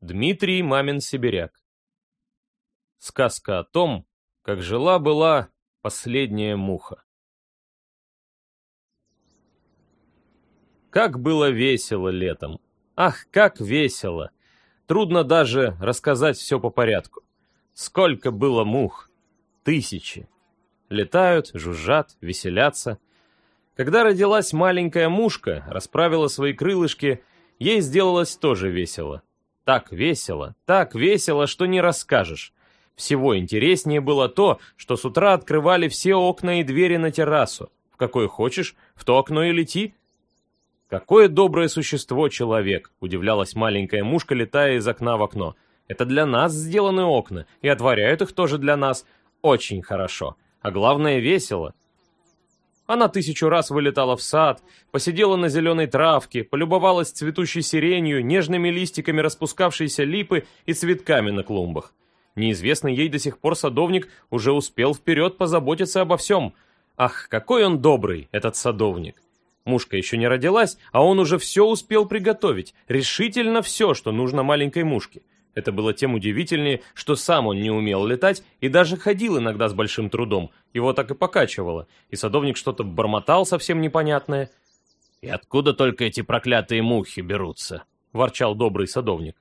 Дмитрий Мамин Сибиряк. Сказка о том, как жила-была последняя муха. Как было весело летом. Ах, как весело! Трудно даже рассказать все по порядку. Сколько было мух? Тысячи. Летают, жужжат, веселятся. Когда родилась маленькая мушка, расправила свои крылышки, ей сделалось тоже весело. Так весело, так весело, что не расскажешь. Всего интереснее было то, что с утра открывали все окна и двери на террасу. В какое хочешь, в то окно и лети. Какое доброе существо человек, удивлялась маленькая мушка, летая из окна в окно. Это для нас сделаны окна, и отворяют их тоже для нас. Очень хорошо. А главное, весело. Она тысячу раз вылетала в сад, посидела на зеленой травке, полюбовалась цветущей сиренью, нежными листиками распускавшейся липы и цветками на клумбах. Неизвестный ей до сих пор садовник уже успел вперед позаботиться обо всем. Ах, какой он добрый, этот садовник! Мушка еще не родилась, а он уже все успел приготовить, решительно все, что нужно маленькой мушке. Это было тем удивительнее, что сам он не умел летать и даже ходил иногда с большим трудом. Его так и покачивало, и садовник что-то бормотал совсем непонятное. «И откуда только эти проклятые мухи берутся?» — ворчал добрый садовник.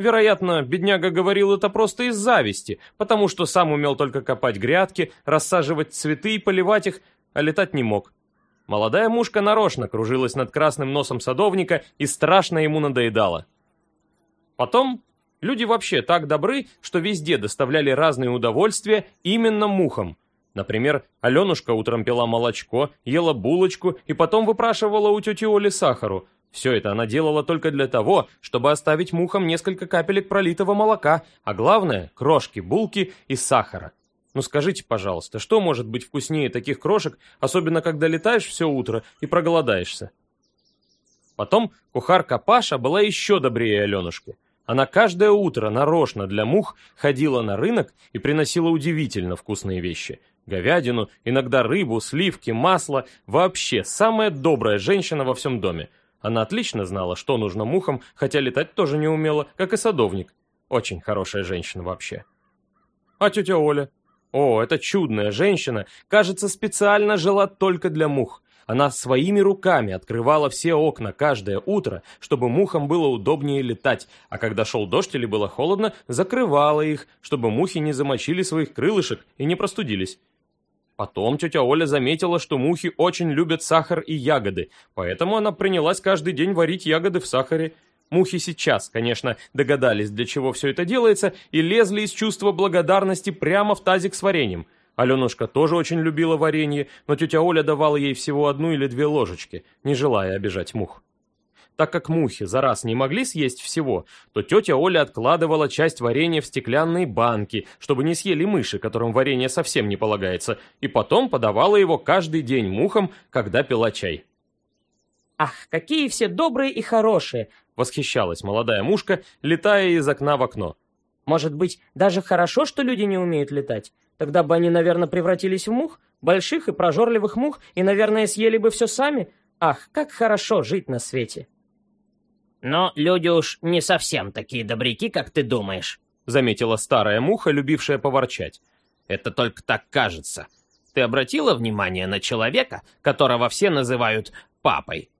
Вероятно, бедняга говорил это просто из зависти, потому что сам умел только копать грядки, рассаживать цветы и поливать их, а летать не мог. Молодая мушка нарочно кружилась над красным носом садовника и страшно ему надоедала. Потом Люди вообще так добры, что везде доставляли разные удовольствия именно мухам. Например, Аленушка утром пила молочко, ела булочку и потом выпрашивала у тети Оли сахару. Все это она делала только для того, чтобы оставить мухам несколько капелек пролитого молока, а главное – крошки, булки и сахара. Ну скажите, пожалуйста, что может быть вкуснее таких крошек, особенно когда летаешь все утро и проголодаешься? Потом кухарка Паша была еще добрее Аленушки – она каждое утро нарочно для мух ходила на рынок и приносила удивительно вкусные вещи. Говядину, иногда рыбу, сливки, масло. Вообще, самая добрая женщина во всем доме. Она отлично знала, что нужно мухам, хотя летать тоже не умела, как и садовник. Очень хорошая женщина вообще. А тетя Оля? О, эта чудная женщина, кажется, специально жила только для мух. Она своими руками открывала все окна каждое утро, чтобы мухам было удобнее летать, а когда шел дождь или было холодно, закрывала их, чтобы мухи не замочили своих крылышек и не простудились. Потом тетя Оля заметила, что мухи очень любят сахар и ягоды, поэтому она принялась каждый день варить ягоды в сахаре. Мухи сейчас, конечно, догадались, для чего все это делается, и лезли из чувства благодарности прямо в тазик с вареньем – Аленушка тоже очень любила варенье, но тетя Оля давала ей всего одну или две ложечки, не желая обижать мух. Так как мухи за раз не могли съесть всего, то тетя Оля откладывала часть варенья в стеклянные банки, чтобы не съели мыши, которым варенье совсем не полагается, и потом подавала его каждый день мухам, когда пила чай. «Ах, какие все добрые и хорошие!» — восхищалась молодая мушка, летая из окна в окно. «Может быть, даже хорошо, что люди не умеют летать? Тогда бы они, наверное, превратились в мух, больших и прожорливых мух, и, наверное, съели бы все сами. Ах, как хорошо жить на свете. Но люди уж не совсем такие добряки, как ты думаешь, заметила старая муха, любившая поворчать. Это только так кажется. Ты обратила внимание на человека, которого все называют папой?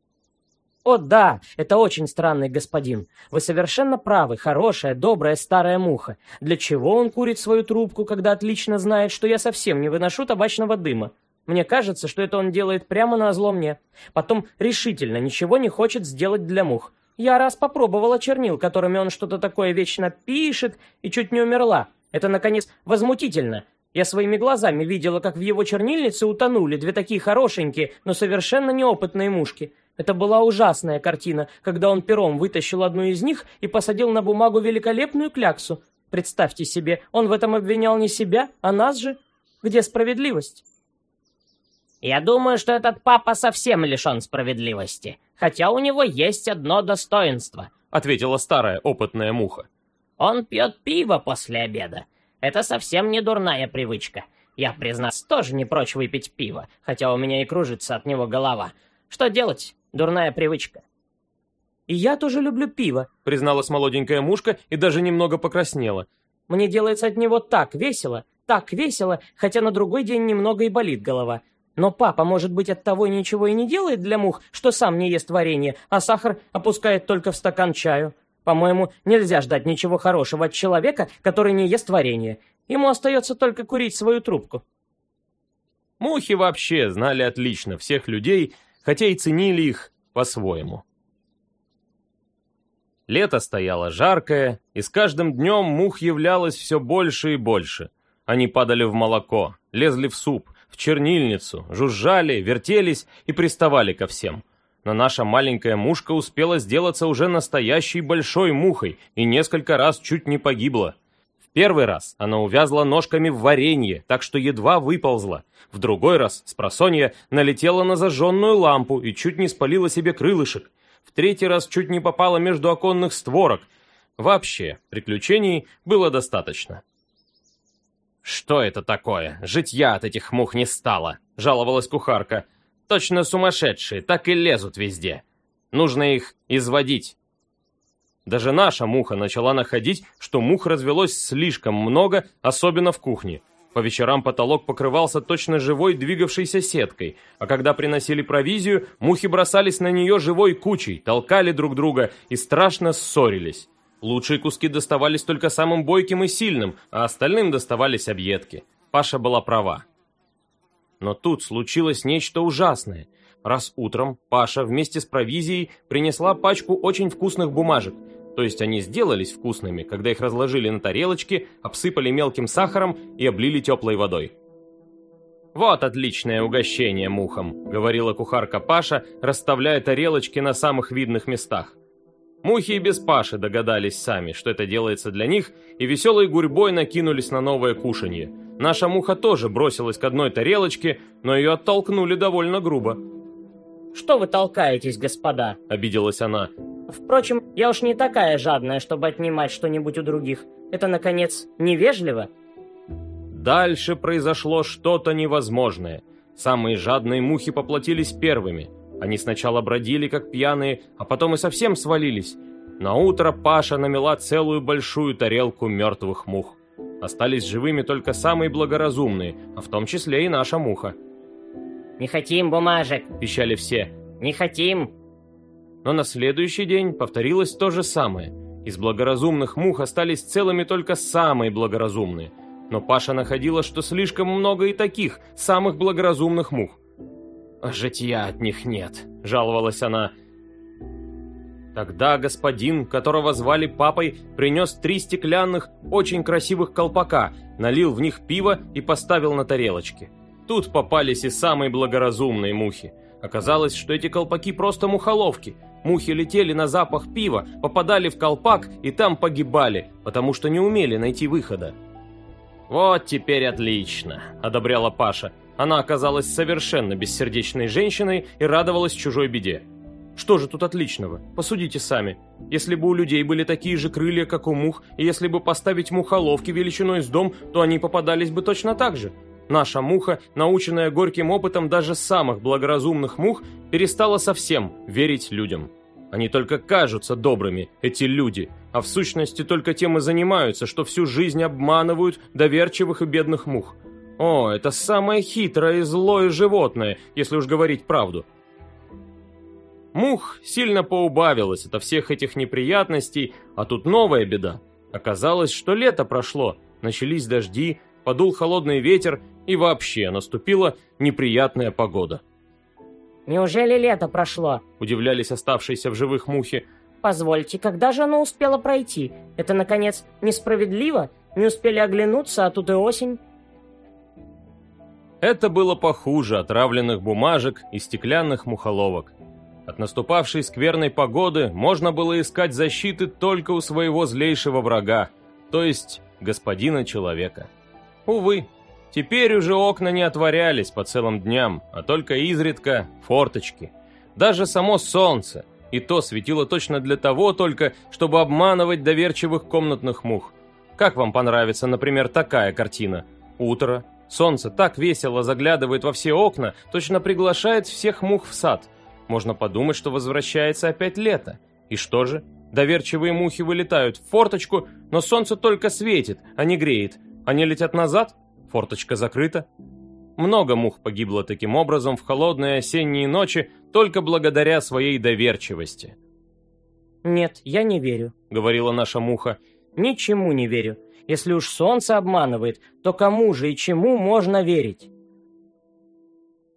«О да, это очень странный господин. Вы совершенно правы, хорошая, добрая старая муха. Для чего он курит свою трубку, когда отлично знает, что я совсем не выношу табачного дыма? Мне кажется, что это он делает прямо на зло мне. Потом решительно ничего не хочет сделать для мух. Я раз попробовала чернил, которыми он что-то такое вечно пишет, и чуть не умерла. Это, наконец, возмутительно. Я своими глазами видела, как в его чернильнице утонули две такие хорошенькие, но совершенно неопытные мушки. Это была ужасная картина, когда он пером вытащил одну из них и посадил на бумагу великолепную кляксу. Представьте себе, он в этом обвинял не себя, а нас же. Где справедливость? Я думаю, что этот папа совсем лишен справедливости, хотя у него есть одно достоинство, ответила старая опытная муха. Он пьет пиво после обеда. Это совсем не дурная привычка. Я, признаться, тоже не прочь выпить пиво, хотя у меня и кружится от него голова. Что делать? Дурная привычка. И я тоже люблю пиво, призналась молоденькая мушка и даже немного покраснела. Мне делается от него так весело, так весело, хотя на другой день немного и болит голова. Но папа, может быть, от того ничего и не делает для мух, что сам не ест варенье, а сахар опускает только в стакан чаю. По-моему, нельзя ждать ничего хорошего от человека, который не ест варенье. Ему остается только курить свою трубку. Мухи вообще знали отлично всех людей, хотя и ценили их по-своему. Лето стояло жаркое, и с каждым днем мух являлось все больше и больше. Они падали в молоко, лезли в суп, в чернильницу, жужжали, вертелись и приставали ко всем. Но наша маленькая мушка успела сделаться уже настоящей большой мухой и несколько раз чуть не погибла. Первый раз она увязла ножками в варенье, так что едва выползла. В другой раз, с просонья, налетела на зажженную лампу и чуть не спалила себе крылышек в третий раз чуть не попала между оконных створок. Вообще, приключений было достаточно. «Что это такое? Житья от этих мух не стало», — жаловалась кухарка. «Точно сумасшедшие, так и лезут везде. Нужно их изводить». Даже наша муха начала находить, что мух развелось слишком много, особенно в кухне. По вечерам потолок покрывался точно живой двигавшейся сеткой, а когда приносили провизию, мухи бросались на нее живой кучей, толкали друг друга и страшно ссорились. Лучшие куски доставались только самым бойким и сильным, а остальным доставались объедки. Паша была права. Но тут случилось нечто ужасное. Раз утром Паша вместе с провизией принесла пачку очень вкусных бумажек – то есть они сделались вкусными, когда их разложили на тарелочке, обсыпали мелким сахаром и облили теплой водой. «Вот отличное угощение мухам», — говорила кухарка Паша, расставляя тарелочки на самых видных местах. Мухи и без Паши догадались сами, что это делается для них, и веселой гурьбой накинулись на новое кушанье. Наша муха тоже бросилась к одной тарелочке, но ее оттолкнули довольно грубо. «Что вы толкаетесь, господа?» — обиделась она. Впрочем, я уж не такая жадная, чтобы отнимать что-нибудь у других. Это, наконец, невежливо. Дальше произошло что-то невозможное. Самые жадные мухи поплатились первыми. Они сначала бродили, как пьяные, а потом и совсем свалились. На утро Паша намела целую большую тарелку мертвых мух. Остались живыми только самые благоразумные, а в том числе и наша муха. «Не хотим бумажек!» – пищали все. «Не хотим!» Но на следующий день повторилось то же самое. Из благоразумных мух остались целыми только самые благоразумные. Но Паша находила, что слишком много и таких, самых благоразумных мух. «А житья от них нет», — жаловалась она. Тогда господин, которого звали папой, принес три стеклянных, очень красивых колпака, налил в них пиво и поставил на тарелочки. Тут попались и самые благоразумные мухи. Оказалось, что эти колпаки просто мухоловки — Мухи летели на запах пива, попадали в колпак и там погибали, потому что не умели найти выхода. «Вот теперь отлично», — одобряла Паша. Она оказалась совершенно бессердечной женщиной и радовалась чужой беде. Что же тут отличного? Посудите сами. Если бы у людей были такие же крылья, как у мух, и если бы поставить мухоловки величиной с дом, то они попадались бы точно так же. Наша муха, наученная горьким опытом даже самых благоразумных мух, перестала совсем верить людям. Они только кажутся добрыми, эти люди, а в сущности только тем и занимаются, что всю жизнь обманывают доверчивых и бедных мух. О, это самое хитрое и злое животное, если уж говорить правду. Мух сильно поубавилось от всех этих неприятностей, а тут новая беда. Оказалось, что лето прошло, начались дожди, подул холодный ветер, и вообще наступила неприятная погода. «Неужели лето прошло?» – удивлялись оставшиеся в живых мухи. «Позвольте, когда же оно успело пройти? Это, наконец, несправедливо? Не успели оглянуться, а тут и осень?» Это было похуже отравленных бумажек и стеклянных мухоловок. От наступавшей скверной погоды можно было искать защиты только у своего злейшего врага, то есть господина человека. Увы, теперь уже окна не отворялись по целым дням, а только изредка форточки. Даже само солнце, и то светило точно для того только, чтобы обманывать доверчивых комнатных мух. Как вам понравится, например, такая картина? Утро, солнце так весело заглядывает во все окна, точно приглашает всех мух в сад. Можно подумать, что возвращается опять лето. И что же? Доверчивые мухи вылетают в форточку, но солнце только светит, а не греет. Они летят назад, форточка закрыта. Много мух погибло таким образом в холодные осенние ночи только благодаря своей доверчивости. «Нет, я не верю», — говорила наша муха. «Ничему не верю. Если уж солнце обманывает, то кому же и чему можно верить?»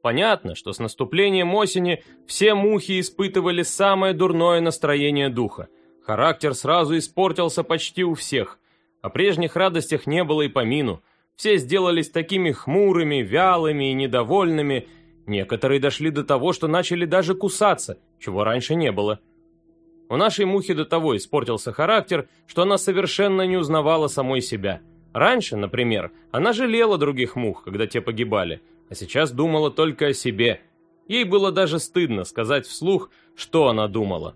Понятно, что с наступлением осени все мухи испытывали самое дурное настроение духа. Характер сразу испортился почти у всех. О прежних радостях не было и помину. Все сделались такими хмурыми, вялыми и недовольными. Некоторые дошли до того, что начали даже кусаться, чего раньше не было. У нашей мухи до того испортился характер, что она совершенно не узнавала самой себя. Раньше, например, она жалела других мух, когда те погибали, а сейчас думала только о себе. Ей было даже стыдно сказать вслух, что она думала.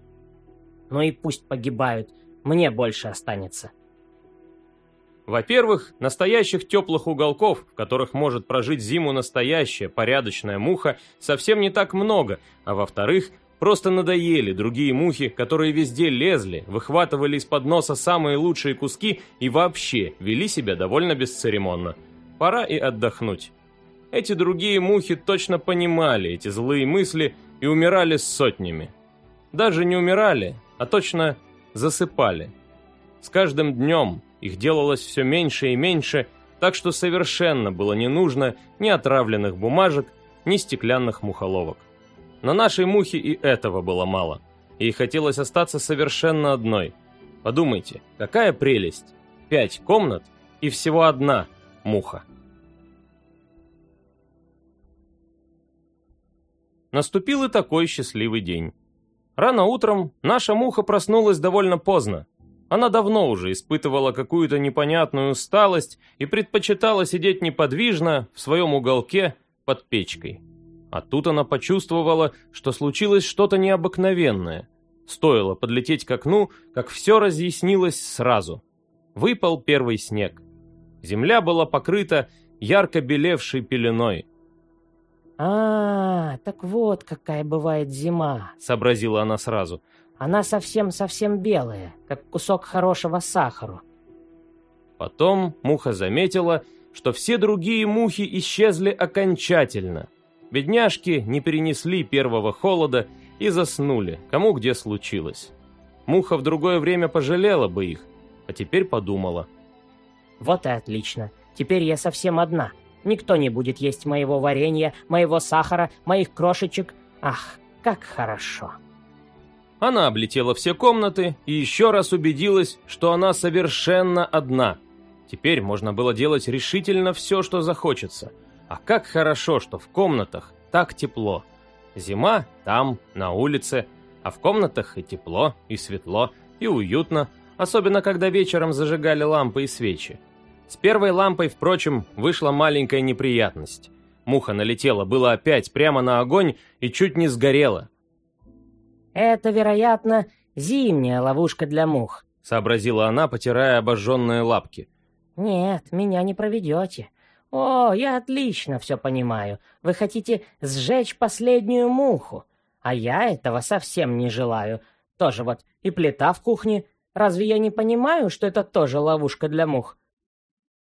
«Ну и пусть погибают, мне больше останется». Во-первых, настоящих теплых уголков, в которых может прожить зиму настоящая порядочная муха, совсем не так много, а во-вторых, просто надоели другие мухи, которые везде лезли, выхватывали из-под носа самые лучшие куски и вообще вели себя довольно бесцеремонно. Пора и отдохнуть. Эти другие мухи точно понимали эти злые мысли и умирали сотнями. Даже не умирали, а точно засыпали. С каждым днем их делалось все меньше и меньше, так что совершенно было не нужно ни отравленных бумажек, ни стеклянных мухоловок. Но нашей мухе и этого было мало. Ей хотелось остаться совершенно одной. Подумайте, какая прелесть. Пять комнат и всего одна муха. Наступил и такой счастливый день. Рано утром наша муха проснулась довольно поздно, она давно уже испытывала какую-то непонятную усталость и предпочитала сидеть неподвижно в своем уголке под печкой. А тут она почувствовала, что случилось что-то необыкновенное. Стоило подлететь к окну, как все разъяснилось сразу. Выпал первый снег. Земля была покрыта ярко белевшей пеленой. «А, так вот какая бывает зима», — сообразила она сразу — она совсем-совсем белая, как кусок хорошего сахара. Потом муха заметила, что все другие мухи исчезли окончательно. Бедняжки не перенесли первого холода и заснули, кому где случилось. Муха в другое время пожалела бы их, а теперь подумала. Вот и отлично. Теперь я совсем одна. Никто не будет есть моего варенья, моего сахара, моих крошечек. Ах, как хорошо. Она облетела все комнаты и еще раз убедилась, что она совершенно одна. Теперь можно было делать решительно все, что захочется. А как хорошо, что в комнатах так тепло. Зима там, на улице, а в комнатах и тепло, и светло, и уютно, особенно когда вечером зажигали лампы и свечи. С первой лампой, впрочем, вышла маленькая неприятность. Муха налетела было опять прямо на огонь и чуть не сгорела. «Это, вероятно, зимняя ловушка для мух», — сообразила она, потирая обожженные лапки. «Нет, меня не проведете. О, я отлично все понимаю. Вы хотите сжечь последнюю муху, а я этого совсем не желаю. Тоже вот и плита в кухне. Разве я не понимаю, что это тоже ловушка для мух?»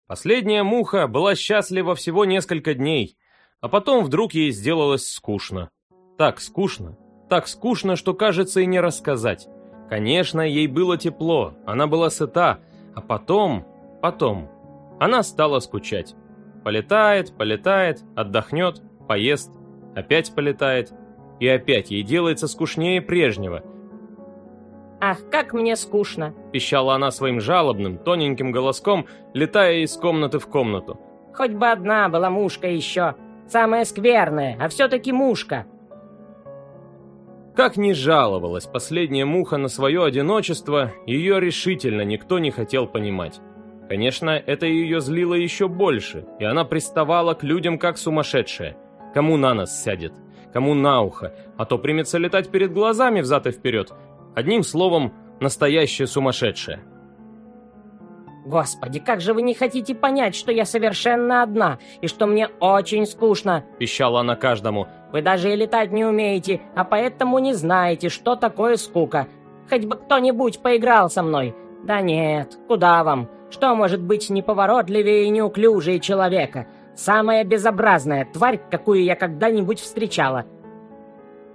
Последняя муха была счастлива всего несколько дней, а потом вдруг ей сделалось скучно. Так скучно, так скучно, что кажется и не рассказать. Конечно, ей было тепло, она была сыта, а потом, потом, она стала скучать. Полетает, полетает, отдохнет, поест, опять полетает, и опять ей делается скучнее прежнего. «Ах, как мне скучно!» – пищала она своим жалобным, тоненьким голоском, летая из комнаты в комнату. «Хоть бы одна была мушка еще! Самая скверная, а все-таки мушка!» Как ни жаловалась последняя муха на свое одиночество, ее решительно никто не хотел понимать. Конечно, это ее злило еще больше, и она приставала к людям как сумасшедшая. Кому на нос сядет, кому на ухо, а то примется летать перед глазами взад и вперед. Одним словом, настоящая сумасшедшая. «Господи, как же вы не хотите понять, что я совершенно одна, и что мне очень скучно!» – пищала она каждому. «Вы даже и летать не умеете, а поэтому не знаете, что такое скука. Хоть бы кто-нибудь поиграл со мной. Да нет, куда вам? Что может быть неповоротливее и неуклюжее человека? Самая безобразная тварь, какую я когда-нибудь встречала.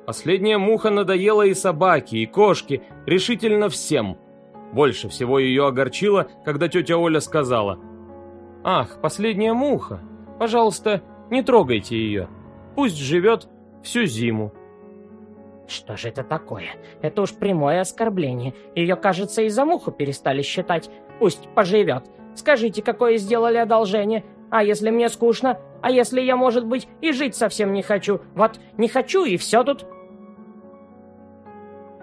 Последняя муха надоела и собаке, и кошке, решительно всем. Больше всего ее огорчило, когда тетя Оля сказала, «Ах, последняя муха, пожалуйста, не трогайте ее, пусть живет всю зиму». Что же это такое? Это уж прямое оскорбление. Ее, кажется, и за муху перестали считать. Пусть поживет. Скажите, какое сделали одолжение? А если мне скучно? А если я, может быть, и жить совсем не хочу? Вот не хочу, и все тут.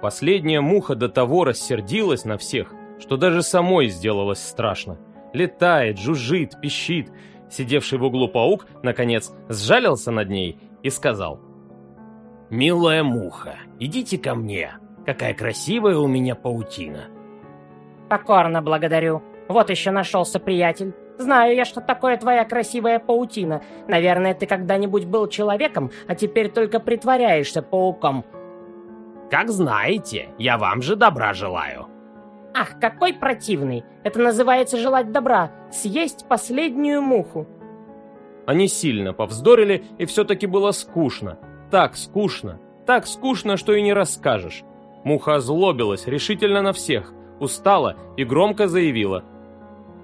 Последняя муха до того рассердилась на всех, что даже самой сделалось страшно. Летает, жужжит, пищит. Сидевший в углу паук, наконец, сжалился над ней и сказал. «Милая муха, идите ко мне. Какая красивая у меня паутина». Покорно благодарю. Вот еще нашелся приятель. Знаю я, что такое твоя красивая паутина. Наверное, ты когда-нибудь был человеком, а теперь только притворяешься пауком. Как знаете, я вам же добра желаю. Ах, какой противный. Это называется желать добра. Съесть последнюю муху. Они сильно повздорили, и все-таки было скучно. Так скучно. Так скучно, что и не расскажешь. Муха озлобилась решительно на всех, устала и громко заявила.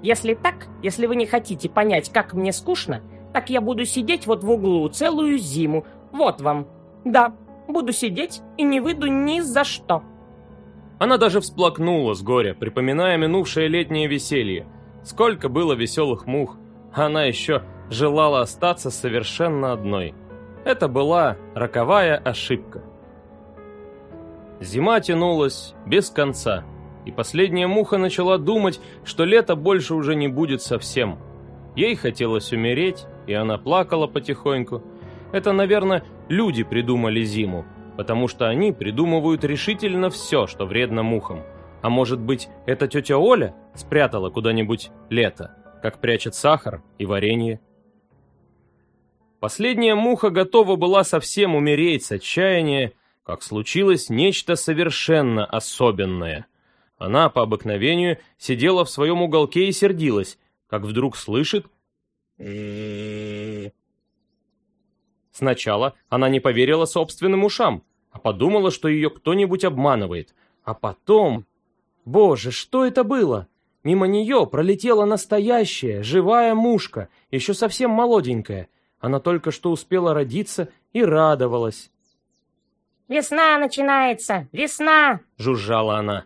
Если так, если вы не хотите понять, как мне скучно, так я буду сидеть вот в углу целую зиму. Вот вам. Да, буду сидеть и не выйду ни за что. Она даже всплакнула с горя, припоминая минувшее летнее веселье. Сколько было веселых мух, она еще желала остаться совершенно одной. Это была роковая ошибка. Зима тянулась без конца, и последняя муха начала думать, что лето больше уже не будет совсем. Ей хотелось умереть, и она плакала потихоньку. Это, наверное, люди придумали зиму, потому что они придумывают решительно все, что вредно мухам. А может быть, эта тетя Оля спрятала куда-нибудь лето, как прячет сахар и варенье? Последняя муха готова была совсем умереть с отчаяния, как случилось нечто совершенно особенное. Она по обыкновению сидела в своем уголке и сердилась, как вдруг слышит Сначала она не поверила собственным ушам, а подумала, что ее кто-нибудь обманывает. А потом... Боже, что это было? Мимо нее пролетела настоящая, живая мушка, еще совсем молоденькая. Она только что успела родиться и радовалась. «Весна начинается! Весна!» — жужжала она.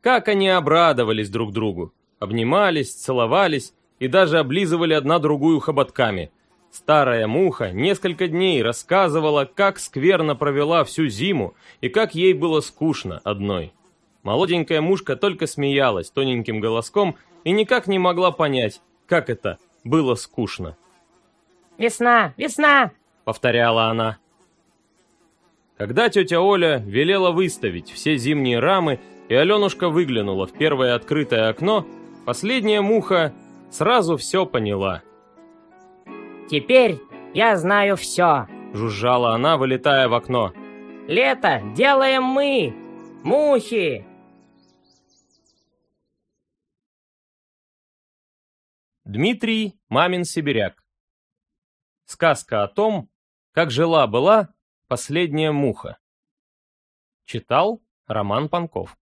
Как они обрадовались друг другу. Обнимались, целовались и даже облизывали одна другую хоботками — Старая муха несколько дней рассказывала, как скверно провела всю зиму и как ей было скучно одной. Молоденькая мушка только смеялась тоненьким голоском и никак не могла понять, как это было скучно. «Весна! Весна!» — повторяла она. Когда тетя Оля велела выставить все зимние рамы, и Аленушка выглянула в первое открытое окно, последняя муха сразу все поняла — Теперь я знаю все!» Жужжала она, вылетая в окно. «Лето делаем мы! Мухи!» Дмитрий Мамин Сибиряк Сказка о том, как жила-была последняя муха. Читал Роман Панков